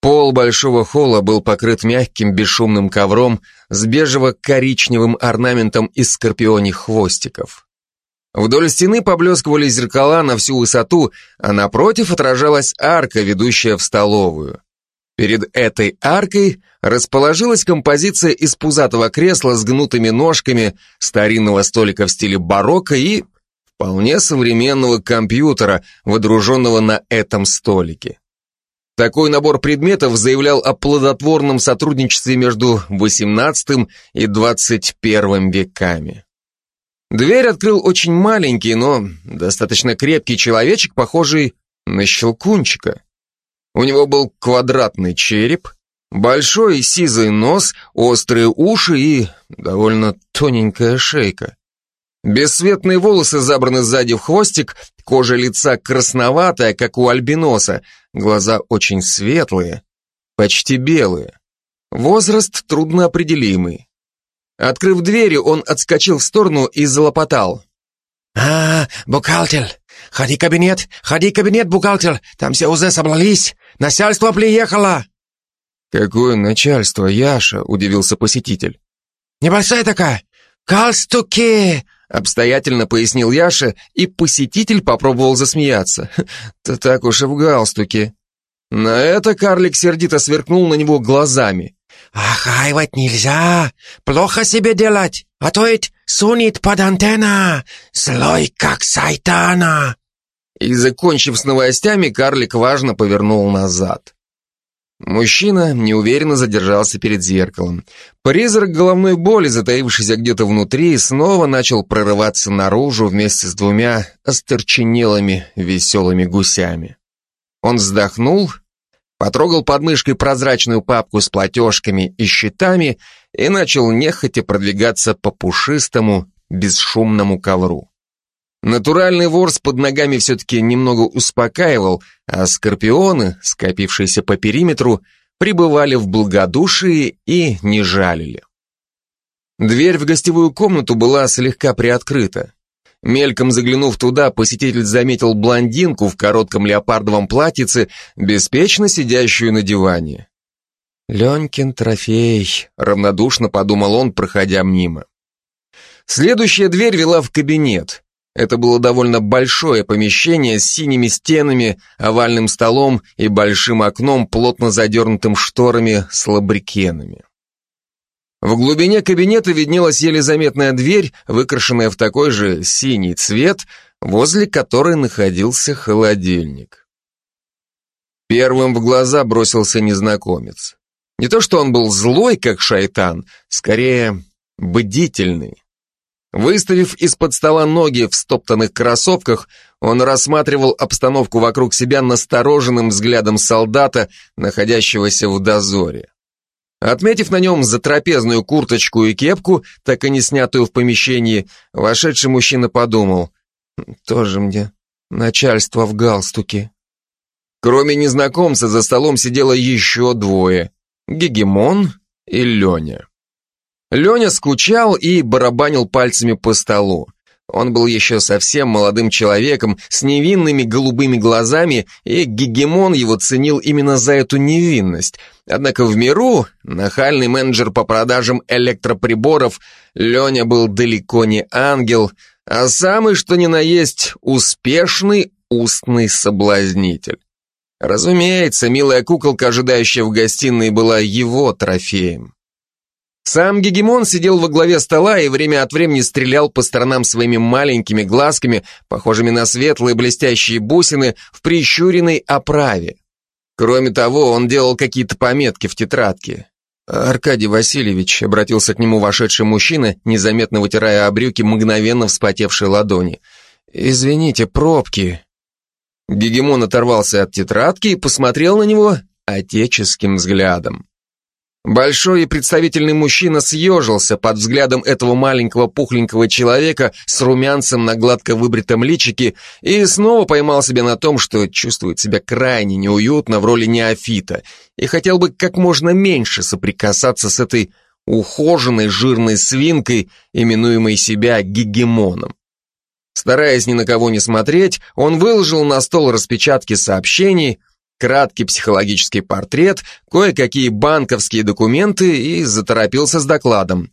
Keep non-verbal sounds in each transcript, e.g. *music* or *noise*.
Пол большого холла был покрыт мягким бесшумным ковром с бежево-коричневым орнаментом из скорпионих хвостиков. Вдоль стены поблескивали зеркала на всю высоту, а напротив отражалась арка, ведущая в столовую. Перед этой аркой расположилась композиция из пузатого кресла с гнутыми ножками, старинного столика в стиле барокко и вполне современного компьютера, водруженного на этом столике. Такой набор предметов заявлял о плодотворном сотрудничестве между XVIII и XXI веками. Дверь открыл очень маленький, но достаточно крепкий человечек, похожий на щелкунчика. У него был квадратный череп, большой сизый нос, острые уши и довольно тоненькая шейка. Бесцветные волосы забраны сзади в хвостик, кожа лица красноватая, как у альбиноса, глаза очень светлые, почти белые. Возраст трудноопределимый. Открыв двери, он отскочил в сторону и залопотал. «А, бухгалтер! Ходи кабинет, ходи кабинет, бухгалтер! Там все уже собрались! Начальство приехало!» «Какое начальство, Яша?» – удивился посетитель. «Небольшая такая! Галстуки!» Обстоятельно пояснил Яша, и посетитель попробовал засмеяться. *laughs* «Да так уж и в галстуке». На это карлик сердито сверкнул на него глазами. «Охаивать нельзя! Плохо себе делать, а то ведь сунет под антенна! Злой, как сайтана!» И, закончив с новостями, карлик важно повернул назад. Мужчина неуверенно задержался перед зеркалом. Призрак головной боли, затаившийся где-то внутри, снова начал прорываться наружу вместе с двумя остерченелыми веселыми гусями. Он вздохнул, потрогал подмышкой прозрачную папку с платежками и счетами и начал нехотя продвигаться по пушистому, бесшумному ковру. Натуральный ворс под ногами все-таки немного успокаивал, а скорпионы, скопившиеся по периметру, пребывали в благодушии и не жалили. Дверь в гостевую комнату была слегка приоткрыта. Мельком заглянув туда, посетитель заметил блондинку в коротком леопардовом платьице, беспечно сидящую на диване. «Ленькин трофей», — равнодушно подумал он, проходя мимо. Следующая дверь вела в кабинет. Это было довольно большое помещение с синими стенами, овальным столом и большим окном, плотно задернутым шторами с лабрикенами. В глубине кабинета виднелась еле заметная дверь, выкрашенная в такой же синий цвет, возле которой находился холодильник. Первым в глаза бросился незнакомец. Не то что он был злой, как шайтан, скорее бдительный. Выставив из-под стола ноги в стоптанных кроссовках, он рассматривал обстановку вокруг себя настороженным взглядом солдата, находящегося в дозоре. Отметив на нем затрапезную курточку и кепку, так и не снятую в помещении, вошедший мужчина подумал, «Тоже мне начальство в галстуке». Кроме незнакомца за столом сидело еще двое, Гегемон и Леня. Леня скучал и барабанил пальцами по столу. Он был еще совсем молодым человеком, с невинными голубыми глазами, и гегемон его ценил именно за эту невинность. Однако в миру, нахальный менеджер по продажам электроприборов, Леня был далеко не ангел, а самый что ни на есть успешный устный соблазнитель. Разумеется, милая куколка, ожидающая в гостиной, была его трофеем. Сам Гегемон сидел во главе стола и время от времени стрелял по сторонам своими маленькими глазками, похожими на светлые блестящие бусины, в прищуренной оправе. Кроме того, он делал какие-то пометки в тетрадке. Аркадий Васильевич обратился к нему вошедший мужчина, незаметно вытирая о брюки мгновенно вспотевшие ладони. «Извините, пробки». Гегемон оторвался от тетрадки и посмотрел на него отеческим взглядом. Большой и представительный мужчина съежился под взглядом этого маленького пухленького человека с румянцем на гладко выбритом личике и снова поймал себя на том, что чувствует себя крайне неуютно в роли неофита и хотел бы как можно меньше соприкасаться с этой ухоженной жирной свинкой, именуемой себя гегемоном. Стараясь ни на кого не смотреть, он выложил на стол распечатки сообщений, краткий психологический портрет, кое-какие банковские документы и заторопился с докладом.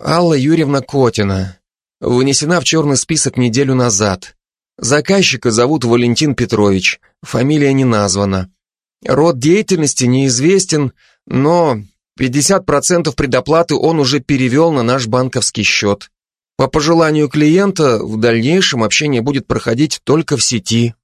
Алла Юрьевна Котина. Вынесена в черный список неделю назад. Заказчика зовут Валентин Петрович, фамилия не названа. Род деятельности неизвестен, но 50% предоплаты он уже перевел на наш банковский счет. По пожеланию клиента, в дальнейшем общение будет проходить только в сети.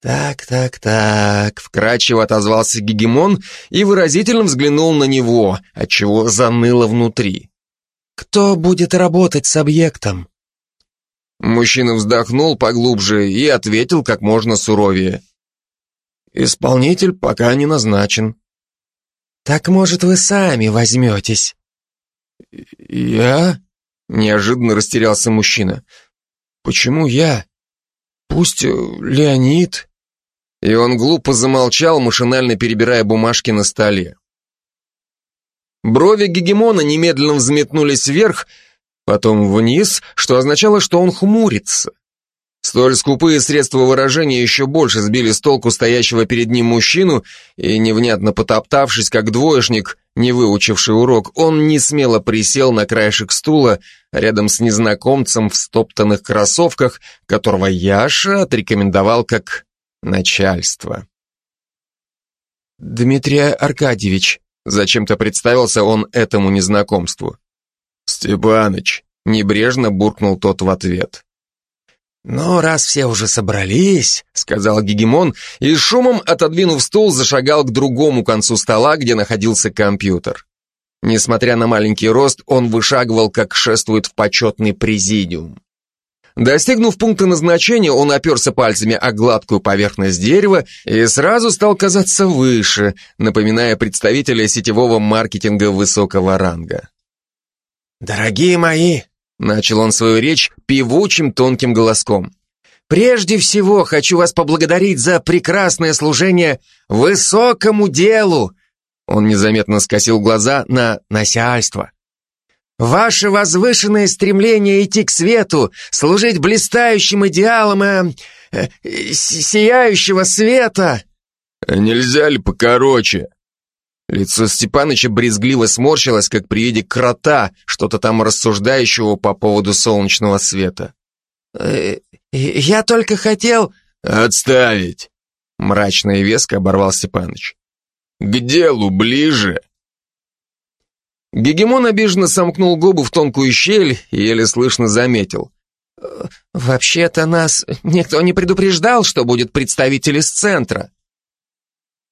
«Так, так, так», — вкрадчиво отозвался Гегемон и выразительно взглянул на него, отчего заныло внутри. «Кто будет работать с объектом?» Мужчина вздохнул поглубже и ответил как можно суровее. «Исполнитель пока не назначен». «Так, может, вы сами возьметесь?» «Я?» — неожиданно растерялся мужчина. «Почему я? Пусть э, Леонид...» И он глупо замолчал, машинально перебирая бумажки на столе. Брови Гегемона немедленно взметнулись вверх, потом вниз, что означало, что он хмурится. Столь скупые средства выражения еще больше сбили с толку стоящего перед ним мужчину, и, невнятно потоптавшись, как двоечник, не выучивший урок, он не смело присел на краешек стула рядом с незнакомцем в стоптанных кроссовках, которого Яша отрекомендовал как начальство. «Дмитрий Аркадьевич», — зачем-то представился он этому незнакомству. «Степаныч», — небрежно буркнул тот в ответ. «Ну, раз все уже собрались», — сказал Гегемон, и шумом, отодвинув стул, зашагал к другому концу стола, где находился компьютер. Несмотря на маленький рост, он вышагивал, как шествует в почетный президиум. Достигнув пункта назначения, он оперся пальцами о гладкую поверхность дерева и сразу стал казаться выше, напоминая представителя сетевого маркетинга высокого ранга. «Дорогие мои!» — начал он свою речь певучим тонким голоском. «Прежде всего хочу вас поблагодарить за прекрасное служение высокому делу!» Он незаметно скосил глаза на начальство. Ваше возвышенное стремление идти к свету, служить блистающим идеалам э, э, сияющего света. Нельзя ли покороче? Лицо Степаныча брезгливо сморщилось, как при виде крота, что-то там рассуждающего по поводу солнечного света. Э, я только хотел... Отставить! Мрачно и веско оборвал Степаныч. К делу ближе. Гегемон обиженно сомкнул губы в тонкую щель и еле слышно заметил. «Вообще-то нас никто не предупреждал, что будет представитель из центра».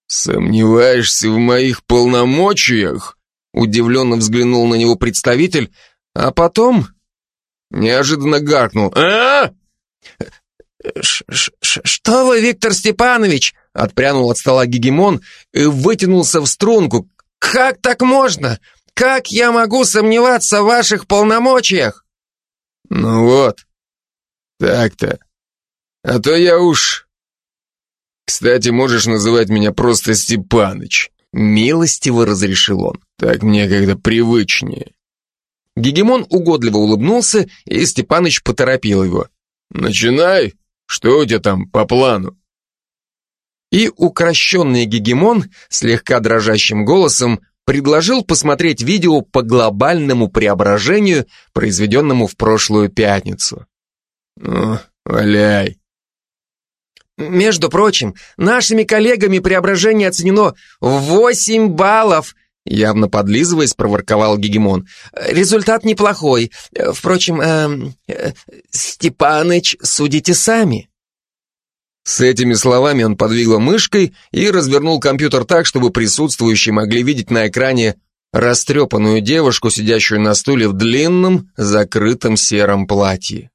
«Сомневаешься в моих полномочиях?» Удивленно взглянул на него представитель, а потом неожиданно гаркнул. «А?» «Что вы, Виктор Степанович?» Отпрянул от стола гегемон и вытянулся в струнку. «Как так можно? Как я могу сомневаться в ваших полномочиях? Ну вот, так-то. А то я уж... Кстати, можешь называть меня просто Степаныч. Милостиво разрешил он. Так мне когда привычнее. Гегемон угодливо улыбнулся, и Степаныч поторопил его. «Начинай! Что у тебя там по плану?» И укращенный Гегемон слегка дрожащим голосом предложил посмотреть видео по глобальному преображению, произведенному в прошлую пятницу. Ну, валяй. Между прочим, нашими коллегами преображение оценено в 8 баллов, явно подлизываясь, проворковал Гегемон. Результат неплохой. Впрочем, э, э, Степаныч, судите сами. С этими словами он подвигал мышкой и развернул компьютер так, чтобы присутствующие могли видеть на экране растрепанную девушку, сидящую на стуле в длинном, закрытом сером платье.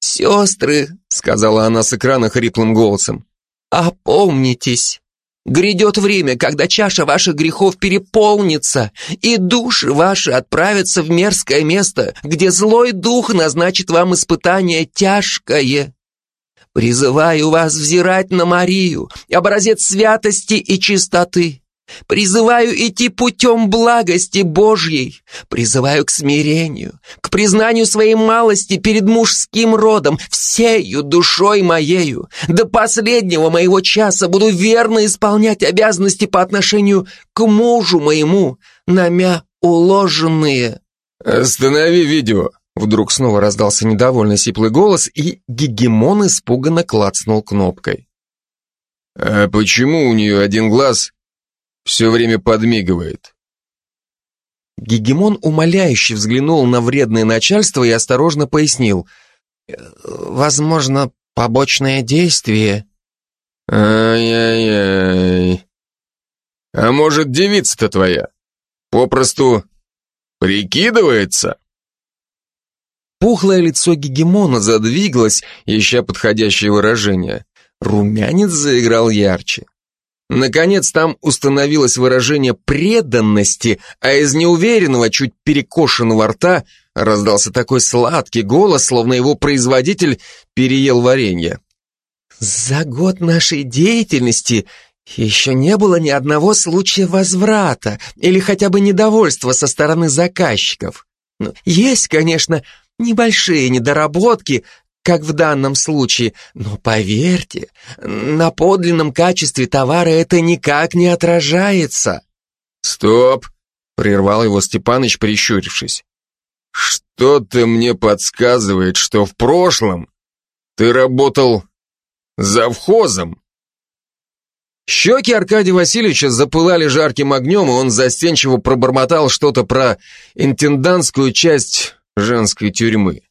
«Сестры», — сказала она с экрана хриплым голосом, — «опомнитесь». Грядет время, когда чаша ваших грехов переполнится, и души ваши отправятся в мерзкое место, где злой дух назначит вам испытание тяжкое. Призываю вас взирать на Марию, образец святости и чистоты. Призываю идти путем благости Божьей. Призываю к смирению, к признанию своей малости перед мужским родом, всею душой моею. До последнего моего часа буду верно исполнять обязанности по отношению к мужу моему, намя уложенные. «Останови видео!» Вдруг снова раздался недовольный сиплый голос, и Гегемон испуганно клацнул кнопкой. «А почему у нее один глаз все время подмигивает?» Гегемон умоляюще взглянул на вредное начальство и осторожно пояснил. «Возможно, побочное действие». «Ай-яй-яй. А может, девица-то твоя? Попросту прикидывается?» Пухлое лицо Гегемона задвигалось, ища подходящее выражение. Румянец заиграл ярче. Наконец там установилось выражение преданности, а из неуверенного, чуть перекошенного рта раздался такой сладкий голос, словно его производитель переел варенье. «За год нашей деятельности еще не было ни одного случая возврата или хотя бы недовольства со стороны заказчиков. Ну, есть, конечно, Небольшие недоработки, как в данном случае, но поверьте, на подлинном качестве товара это никак не отражается. Стоп, прервал его Степаныч, прищурившись. Что-то мне подсказывает, что в прошлом ты работал завхозом. Щеки Аркадия Васильевича запылали жарким огнем, и он застенчиво пробормотал что-то про интендантскую часть женской тюрьмы.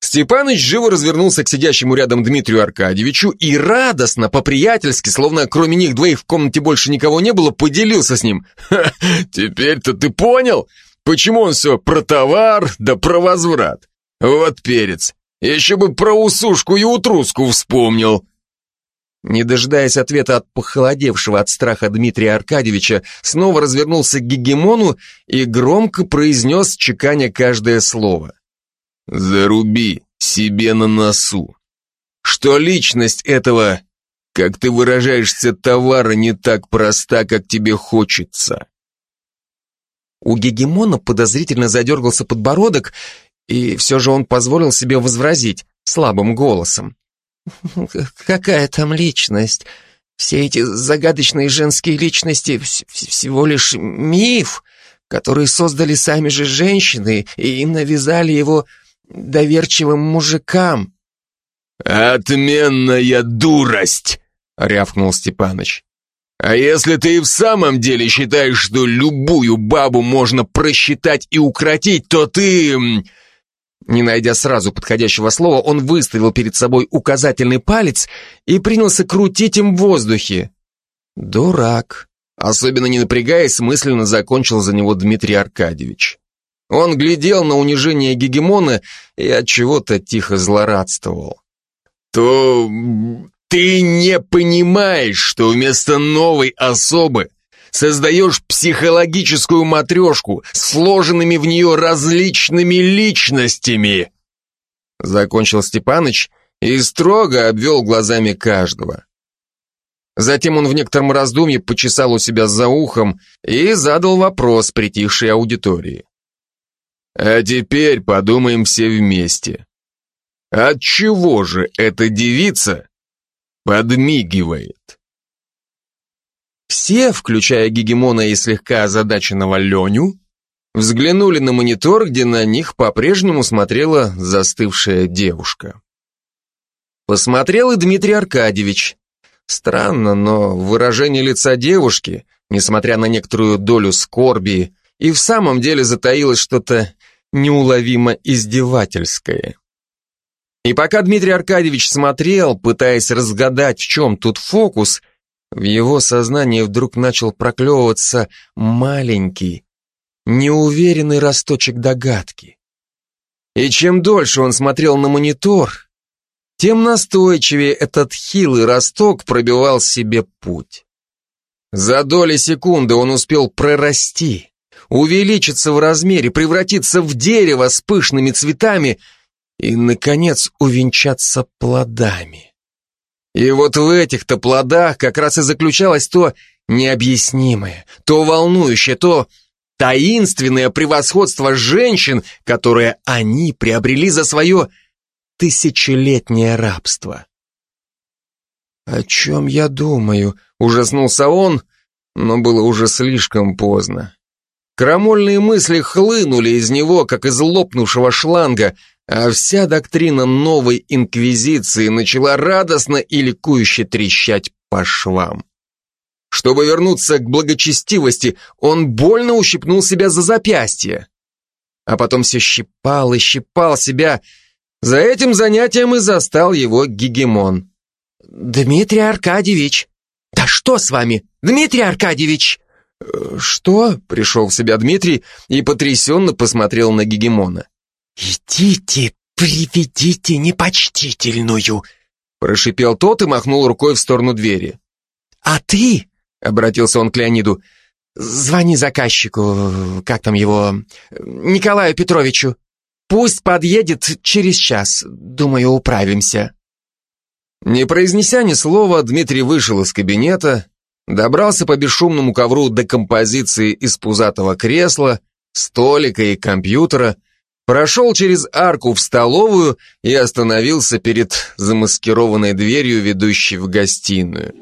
Степаныч живо развернулся к сидящему рядом Дмитрию Аркадьевичу и радостно, по-приятельски, словно кроме них двоих в комнате больше никого не было, поделился с ним. «Ха, теперь-то ты понял, почему он все про товар да про возврат? Вот перец, еще бы про усушку и утруску вспомнил». Не дожидаясь ответа от похолодевшего от страха Дмитрия Аркадьевича, снова развернулся к гегемону и громко произнес, чеканя каждое слово. «Заруби себе на носу, что личность этого, как ты выражаешься, товара не так проста, как тебе хочется». У гегемона подозрительно задергался подбородок, и все же он позволил себе возразить слабым голосом. *laughs* Какая там личность? Все эти загадочные женские личности всего лишь миф, который создали сами же женщины и навязали его доверчивым мужикам. «Отменная дурость!» — рявкнул Степаныч. «А если ты и в самом деле считаешь, что любую бабу можно просчитать и укротить, то ты...» Не найдя сразу подходящего слова, он выставил перед собой указательный палец и принялся крутить им в воздухе. Дурак. Особенно не напрягаясь, мысленно закончил за него Дмитрий Аркадьевич. Он глядел на унижение гегемона и от чего-то тихо злорадствовал. То ты не понимаешь, что вместо новой особы создаешь психологическую матрешку сложенными в нее различными личностями. Закончил Степаныч и строго обвел глазами каждого. Затем он в некотором раздумье почесал у себя за ухом и задал вопрос притихшей аудитории. А теперь подумаем все вместе. От чего же эта девица подмигивает? Все, включая гегемона и слегка озадаченного Леню, взглянули на монитор, где на них по-прежнему смотрела застывшая девушка. Посмотрел и Дмитрий Аркадьевич. Странно, но выражение лица девушки, несмотря на некоторую долю скорби, и в самом деле затаилось что-то неуловимо издевательское. И пока Дмитрий Аркадьевич смотрел, пытаясь разгадать, в чем тут фокус, в его сознании вдруг начал проклевываться маленький, неуверенный росточек догадки. И чем дольше он смотрел на монитор, тем настойчивее этот хилый росток пробивал себе путь. За доли секунды он успел прорасти, увеличиться в размере, превратиться в дерево с пышными цветами и, наконец, увенчаться плодами. И вот в этих-то плодах как раз и заключалось то необъяснимое, то волнующее, то таинственное превосходство женщин, которое они приобрели за свое тысячелетнее рабство. «О чем я думаю?» — ужаснулся он, но было уже слишком поздно. Крамольные мысли хлынули из него, как из лопнувшего шланга, а вся доктрина новой инквизиции начала радостно и ликующе трещать по швам. Чтобы вернуться к благочестивости, он больно ущипнул себя за запястье. А потом все щипал и щипал себя. За этим занятием и застал его гегемон. «Дмитрий Аркадьевич!» «Да что с вами, Дмитрий Аркадьевич?» «Э, «Что?» — пришел в себя Дмитрий и потрясенно посмотрел на гегемона. «Идите, приведите непочтительную!» Прошипел тот и махнул рукой в сторону двери. «А ты — обратился он к Леониду. «Звони заказчику, как там его, Николаю Петровичу. Пусть подъедет через час, думаю, управимся». Не произнеся ни слова, Дмитрий вышел из кабинета, добрался по бесшумному ковру до композиции из пузатого кресла, столика и компьютера, прошел через арку в столовую и остановился перед замаскированной дверью, ведущей в гостиную.